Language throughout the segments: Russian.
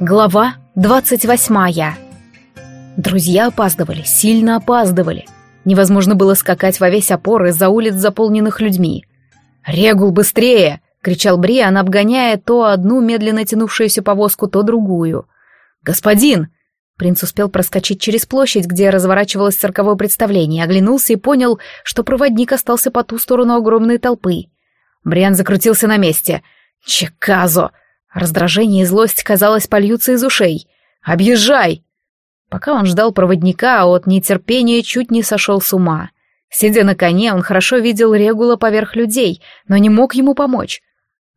Глава двадцать восьмая. Друзья опаздывали, сильно опаздывали. Невозможно было скакать во весь опор из-за улиц, заполненных людьми. «Регул, быстрее!» — кричал Бриан, обгоняя то одну медленно тянувшуюся повозку, то другую. «Господин!» Принц успел проскочить через площадь, где разворачивалось цирковое представление, оглянулся и понял, что проводник остался по ту сторону огромной толпы. Бриан закрутился на месте. «Чеказо!» Раздражение и злость, казалось, польются из ушей. «Объезжай!» Пока он ждал проводника, а от нетерпения чуть не сошел с ума. Сидя на коне, он хорошо видел Регула поверх людей, но не мог ему помочь.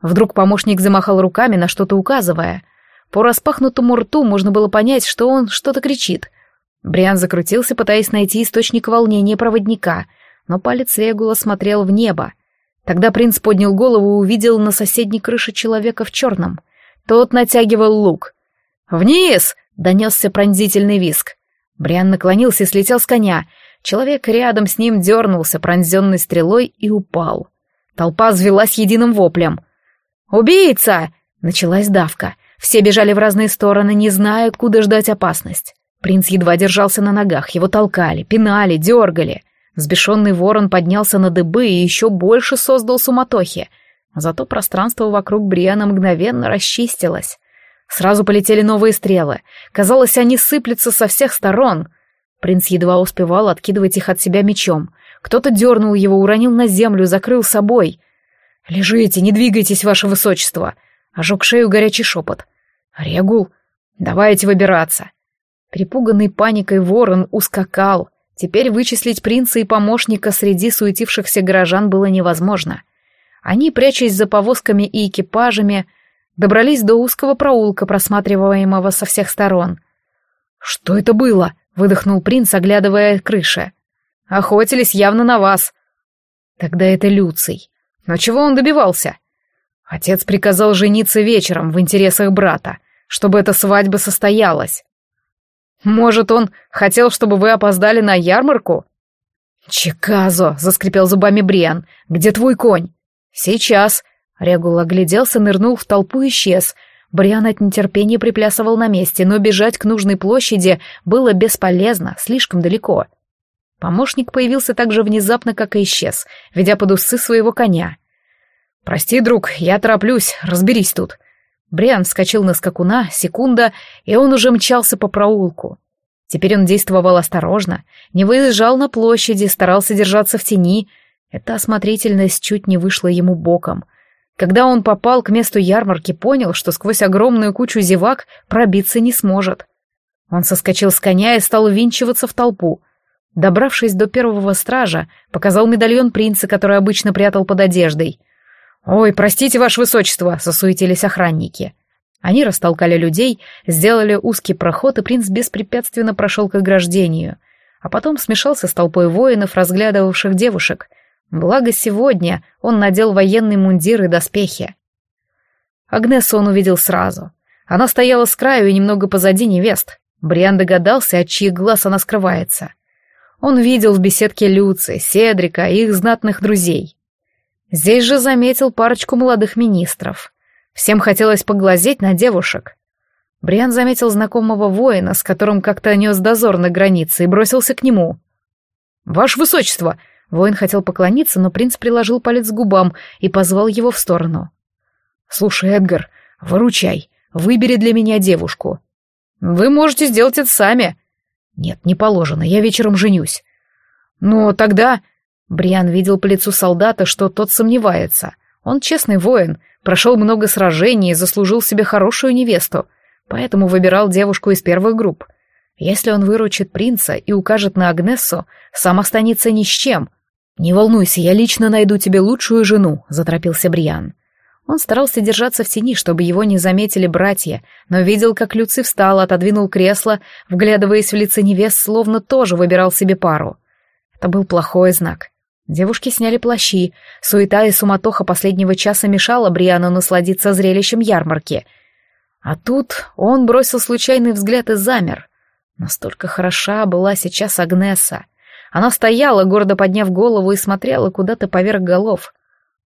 Вдруг помощник замахал руками, на что-то указывая. По распахнутому рту можно было понять, что он что-то кричит. Бриан закрутился, пытаясь найти источник волнения проводника, но палец Регула смотрел в небо. Тогда принц поднял голову и увидел на соседней крыше человека в черном. Тот натягивал лук. «Вниз!» — донесся пронзительный виск. Бриан наклонился и слетел с коня. Человек рядом с ним дернулся, пронзенный стрелой, и упал. Толпа взвелась единым воплем. «Убийца!» — началась давка. Все бежали в разные стороны, не зная, откуда ждать опасность. Принц едва держался на ногах, его толкали, пинали, дергали. Взбешенный ворон поднялся на дыбы и еще больше создал суматохи. Зато пространство вокруг Бриана мгновенно расчистилось. Сразу полетели новые стрелы. Казалось, они сыплются со всех сторон. Принц едва успевал откидывать их от себя мечом. Кто-то дернул его, уронил на землю, закрыл собой. «Лежите, не двигайтесь, ваше высочество!» Ожег шею горячий шепот. «Регул, давайте выбираться!» Припуганный паникой ворон ускакал. Теперь вычислить принца и помощника среди суетившихся горожан было невозможно. Они, прячась за повозками и экипажами, добрались до узкого проулка, просматриваемого со всех сторон. «Что это было?» — выдохнул принц, оглядывая крыши. «Охотились явно на вас». «Тогда это Люций. Но чего он добивался?» Отец приказал жениться вечером в интересах брата, чтобы эта свадьба состоялась. «Может, он хотел, чтобы вы опоздали на ярмарку?» «Чеказо!» — заскрипел зубами Бриан. «Где твой конь?» «Сейчас!» Регул огляделся, нырнул в толпу и исчез. Бриан от нетерпения приплясывал на месте, но бежать к нужной площади было бесполезно, слишком далеко. Помощник появился так же внезапно, как и исчез, ведя под усы своего коня. «Прости, друг, я тороплюсь, разберись тут». Бриан вскочил на скакуна, секунда, и он уже мчался по проулку. Теперь он действовал осторожно, не выезжал на площади, старался держаться в тени, эта осмотрительность чуть не вышла ему боком. Когда он попал к месту ярмарки, понял, что сквозь огромную кучу зевак пробиться не сможет. Он соскочил с коня и стал винчиваться в толпу. Добравшись до первого стража, показал медальон принца, который обычно прятал под одеждой. «Ой, простите, ваше высочество!» — засуетились охранники. Они растолкали людей, сделали узкий проход, и принц беспрепятственно прошел к ограждению, а потом смешался с толпой воинов, разглядывавших девушек — Благо сегодня он надел военный мундир и доспехи. Агнесу он увидел сразу. Она стояла с краю и немного позади невест. Бриан догадался, от чьих глаз она скрывается. Он видел в беседке Люци, Седрика и их знатных друзей. Здесь же заметил парочку молодых министров. Всем хотелось поглазеть на девушек. Бриан заметил знакомого воина, с которым как-то нес дозор на границе, и бросился к нему. «Ваше высочество, Воин хотел поклониться, но принц приложил палец к губам и позвал его в сторону. «Слушай, Эдгар, выручай, выбери для меня девушку». «Вы можете сделать это сами». «Нет, не положено, я вечером женюсь». «Но тогда...» Бриан видел по лицу солдата, что тот сомневается. Он честный воин, прошел много сражений и заслужил себе хорошую невесту, поэтому выбирал девушку из первых групп. Если он выручит принца и укажет на Агнессу, сам останется ни с чем, «Не волнуйся, я лично найду тебе лучшую жену», — заторопился Бриан. Он старался держаться в тени, чтобы его не заметили братья, но видел, как Люци встал, отодвинул кресло, вглядываясь в лице невест, словно тоже выбирал себе пару. Это был плохой знак. Девушки сняли плащи, суета и суматоха последнего часа мешала Бриану насладиться зрелищем ярмарки. А тут он бросил случайный взгляд и замер. Настолько хороша была сейчас Агнеса. Она стояла, гордо подняв голову, и смотрела куда-то поверх голов.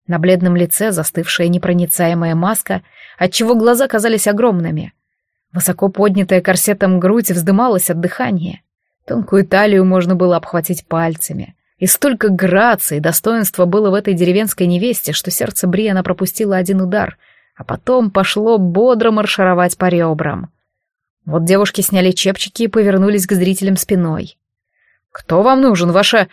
На бледном лице застывшая непроницаемая маска, отчего глаза казались огромными. Высоко поднятая корсетом грудь вздымалась от дыхания. Тонкую талию можно было обхватить пальцами. И столько грации и достоинства было в этой деревенской невесте, что сердце Бриана пропустило один удар, а потом пошло бодро маршировать по ребрам. Вот девушки сняли чепчики и повернулись к зрителям спиной. «Кто вам нужен, ваша...»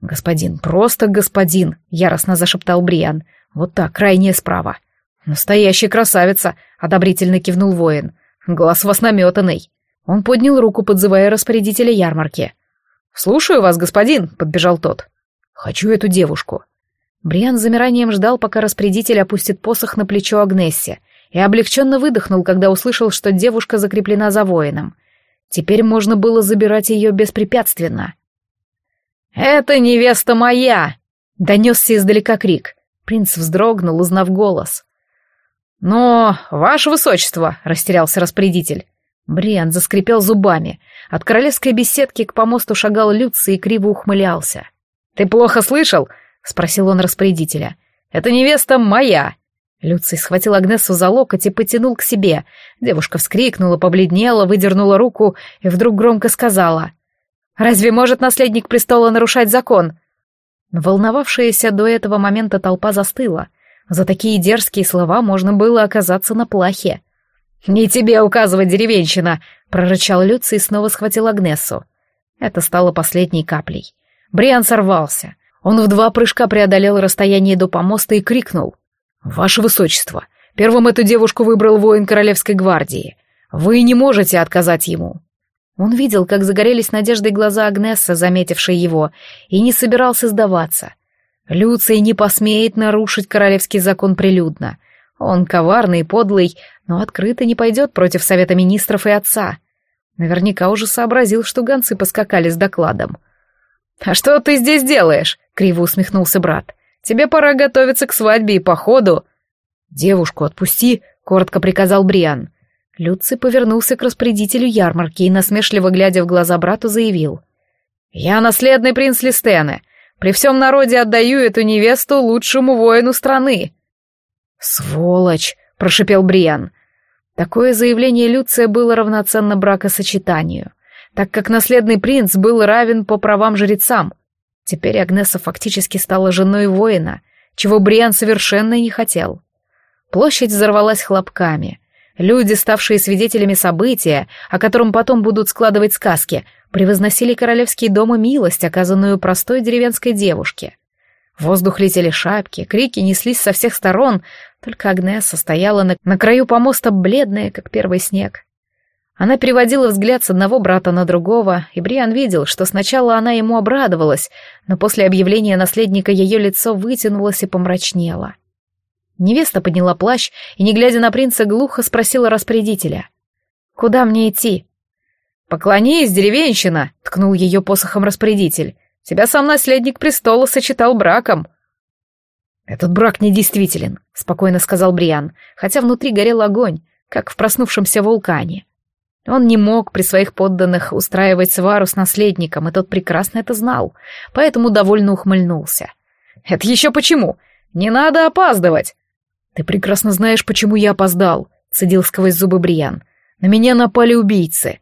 «Господин, просто господин», — яростно зашептал Бриан. «Вот так, крайняя справа». «Настоящая красавица», — одобрительно кивнул воин. «Глаз вас наметанный». Он поднял руку, подзывая распорядителя ярмарки. «Слушаю вас, господин», — подбежал тот. «Хочу эту девушку». Бриан с замиранием ждал, пока распорядитель опустит посох на плечо Агнессе, и облегченно выдохнул, когда услышал, что девушка закреплена за воином. Теперь можно было забирать ее беспрепятственно. «Это невеста моя!» — донесся издалека крик. Принц вздрогнул, узнав голос. «Но, ваше высочество!» — растерялся распорядитель. Бриан заскрипел зубами. От королевской беседки к помосту шагал Люци и криво ухмылялся. «Ты плохо слышал?» — спросил он распорядителя. «Это невеста моя!» Люций схватил Агнесу за локоть и потянул к себе. Девушка вскрикнула, побледнела, выдернула руку и вдруг громко сказала. «Разве может наследник престола нарушать закон?» Волновавшаяся до этого момента толпа застыла. За такие дерзкие слова можно было оказаться на плахе. «Не тебе указывать, деревенщина!» — прорычал Люций и снова схватил Агнесу. Это стало последней каплей. Бриан сорвался. Он в два прыжка преодолел расстояние до помоста и крикнул. «Ваше высочество, первым эту девушку выбрал воин Королевской гвардии. Вы не можете отказать ему». Он видел, как загорелись надеждой глаза Агнесса, заметившей его, и не собирался сдаваться. Люций не посмеет нарушить королевский закон прилюдно. Он коварный и подлый, но открыто не пойдет против Совета Министров и отца. Наверняка уже сообразил, что гонцы поскакали с докладом. «А что ты здесь делаешь?» — криво усмехнулся брат. «Тебе пора готовиться к свадьбе и походу». «Девушку отпусти», — коротко приказал Бриан. Люци повернулся к распорядителю ярмарки и, насмешливо глядя в глаза брату, заявил. «Я наследный принц Листены. При всем народе отдаю эту невесту лучшему воину страны». «Сволочь!» — прошипел Бриан. Такое заявление Люция было равноценно бракосочетанию, так как наследный принц был равен по правам жрецам. Теперь Агнеса фактически стала женой воина, чего Бриан совершенно не хотел. Площадь взорвалась хлопками. Люди, ставшие свидетелями события, о котором потом будут складывать сказки, превозносили королевский дом и милость, оказанную простой деревенской девушке. В воздух летели шапки, крики неслись со всех сторон, только Агнеса стояла на, на краю помоста бледная, как первый снег. Она переводила взгляд с одного брата на другого, и Бриан видел, что сначала она ему обрадовалась, но после объявления наследника ее лицо вытянулось и помрачнело. Невеста подняла плащ и, не глядя на принца, глухо спросила распорядителя. «Куда мне идти?» «Поклонись, деревенщина!» — ткнул ее посохом распорядитель. «Тебя сам наследник престола сочетал браком». «Этот брак недействителен», — спокойно сказал Бриан, хотя внутри горел огонь, как в проснувшемся вулкане. Он не мог при своих подданных устраивать свару с наследником, и тот прекрасно это знал, поэтому довольно ухмыльнулся. «Это еще почему? Не надо опаздывать!» «Ты прекрасно знаешь, почему я опоздал», — цедил сквозь зубы Бриан. «На меня напали убийцы».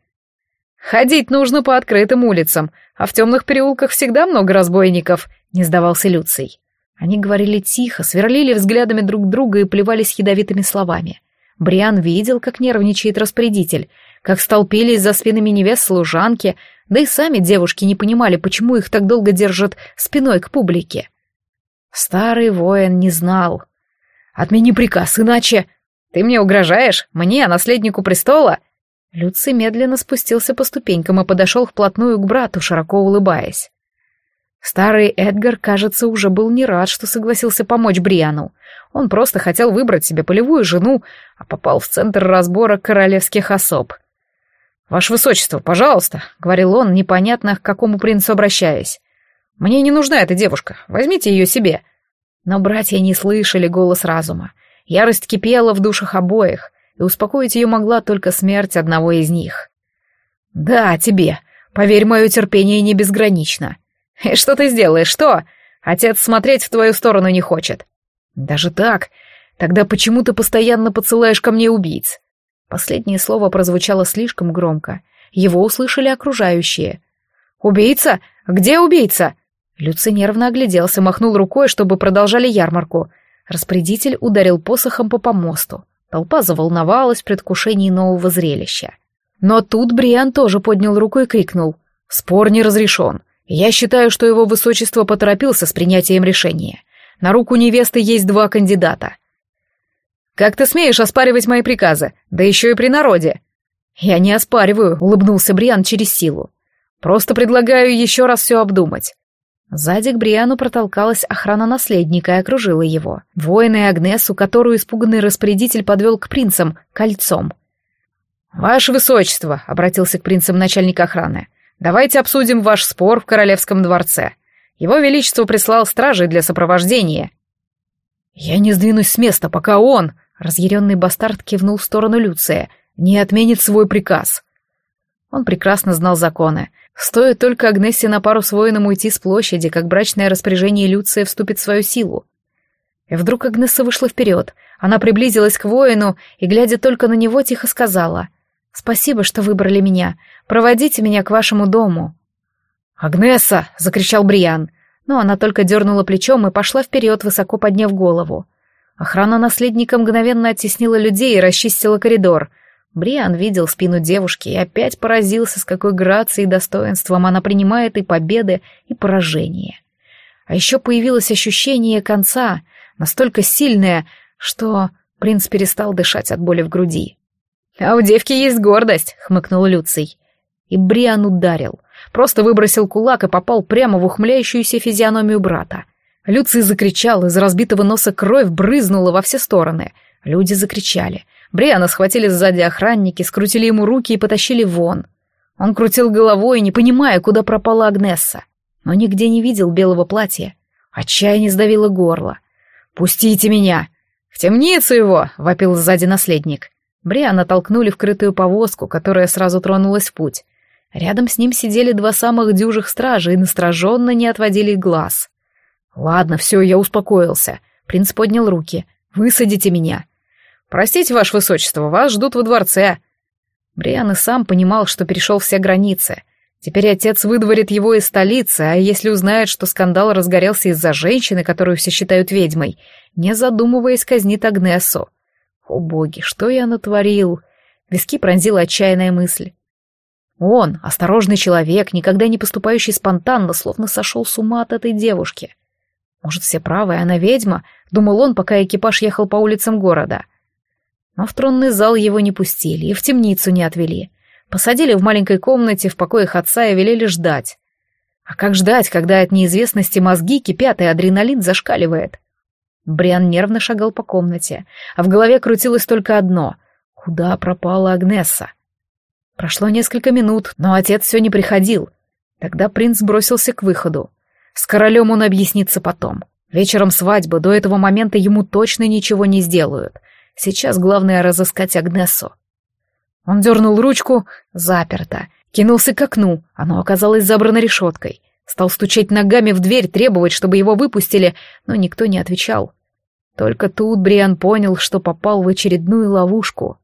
«Ходить нужно по открытым улицам, а в темных переулках всегда много разбойников», — не сдавался Люций. Они говорили тихо, сверлили взглядами друг друга и плевались ядовитыми словами. Бриан видел, как нервничает распорядитель, как столпились за спинами невест служанки, да и сами девушки не понимали, почему их так долго держат спиной к публике. Старый воин не знал. «Отмени приказ, иначе...» «Ты мне угрожаешь? Мне, наследнику престола?» Люци медленно спустился по ступенькам и подошел вплотную к брату, широко улыбаясь. Старый Эдгар, кажется, уже был не рад, что согласился помочь Бриану. Он просто хотел выбрать себе полевую жену, а попал в центр разбора королевских особ. «Ваше высочество, пожалуйста», — говорил он, непонятно к какому принцу обращаясь. «Мне не нужна эта девушка, возьмите ее себе». Но братья не слышали голос разума. Ярость кипела в душах обоих, и успокоить ее могла только смерть одного из них. «Да, тебе. Поверь, мое терпение не безгранично. «И что ты сделаешь, что? Отец смотреть в твою сторону не хочет». «Даже так? Тогда почему ты постоянно подсылаешь ко мне убийц?» Последнее слово прозвучало слишком громко. Его услышали окружающие. «Убийца? Где убийца?» Люци нервно огляделся, махнул рукой, чтобы продолжали ярмарку. Распорядитель ударил посохом по помосту. Толпа заволновалась в предвкушении нового зрелища. Но тут Бриан тоже поднял руку и крикнул. «Спор не разрешен. Я считаю, что его высочество поторопился с принятием решения. На руку невесты есть два кандидата. Как ты смеешь оспаривать мои приказы? Да еще и при народе!» «Я не оспариваю», — улыбнулся Бриан через силу. «Просто предлагаю еще раз все обдумать. Сзади к Бриану протолкалась охрана наследника и окружила его. Воины Агнесу, которую испуганный распорядитель подвел к принцам, кольцом. «Ваше высочество», — обратился к принцам начальник охраны, — «давайте обсудим ваш спор в королевском дворце. Его величество прислал стражей для сопровождения». «Я не сдвинусь с места, пока он», — разъяренный бастард кивнул в сторону Люция, — «не отменит свой приказ». Он прекрасно знал законы, Стоит только Агнессе на пару с воином уйти с площади, как брачное распоряжение Люция вступит в свою силу. И вдруг Агнесса вышла вперед. Она приблизилась к воину и, глядя только на него, тихо сказала. «Спасибо, что выбрали меня. Проводите меня к вашему дому». «Агнесса!» — закричал Бриан. Но она только дернула плечом и пошла вперед, высоко подняв голову. Охрана наследника мгновенно оттеснила людей и расчистила коридор — Бриан видел спину девушки и опять поразился, с какой грацией и достоинством она принимает и победы, и поражения. А еще появилось ощущение конца, настолько сильное, что принц перестал дышать от боли в груди. «А у девки есть гордость», — хмыкнул Люций. И Бриан ударил, просто выбросил кулак и попал прямо в ухмыляющуюся физиономию брата. Люций закричал, из разбитого носа кровь брызнула во все стороны. Люди закричали — Бриана схватили сзади охранники, скрутили ему руки и потащили вон. Он крутил головой, не понимая, куда пропала Агнесса, но нигде не видел белого платья. Отчаяние сдавило горло. «Пустите меня!» «В темницу его!» — вопил сзади наследник. Бриана толкнули в крытую повозку, которая сразу тронулась в путь. Рядом с ним сидели два самых дюжих стража и настороженно не отводили глаз. «Ладно, все, я успокоился». Принц поднял руки. «Высадите меня. «Простите, ваше высочество, вас ждут во дворце». Бриан и сам понимал, что перешел все границы. Теперь отец выдворит его из столицы, а если узнает, что скандал разгорелся из-за женщины, которую все считают ведьмой, не задумываясь, казнит Агнесу. О боги, что я натворил? Виски пронзила отчаянная мысль. Он, осторожный человек, никогда не поступающий спонтанно, словно сошел с ума от этой девушки. Может, все правы, она ведьма, думал он, пока экипаж ехал по улицам города. Но в тронный зал его не пустили и в темницу не отвели. Посадили в маленькой комнате в покоях отца и велели ждать. А как ждать, когда от неизвестности мозги кипят и адреналин зашкаливает? Бриан нервно шагал по комнате, а в голове крутилось только одно — куда пропала Агнесса? Прошло несколько минут, но отец все не приходил. Тогда принц бросился к выходу. С королем он объяснится потом. Вечером свадьбы, до этого момента ему точно ничего не сделают — Сейчас главное разыскать Агнесу. Он дернул ручку, заперто. Кинулся к окну, оно оказалось забрано решеткой. Стал стучать ногами в дверь, требовать, чтобы его выпустили, но никто не отвечал. Только тут Бриан понял, что попал в очередную ловушку.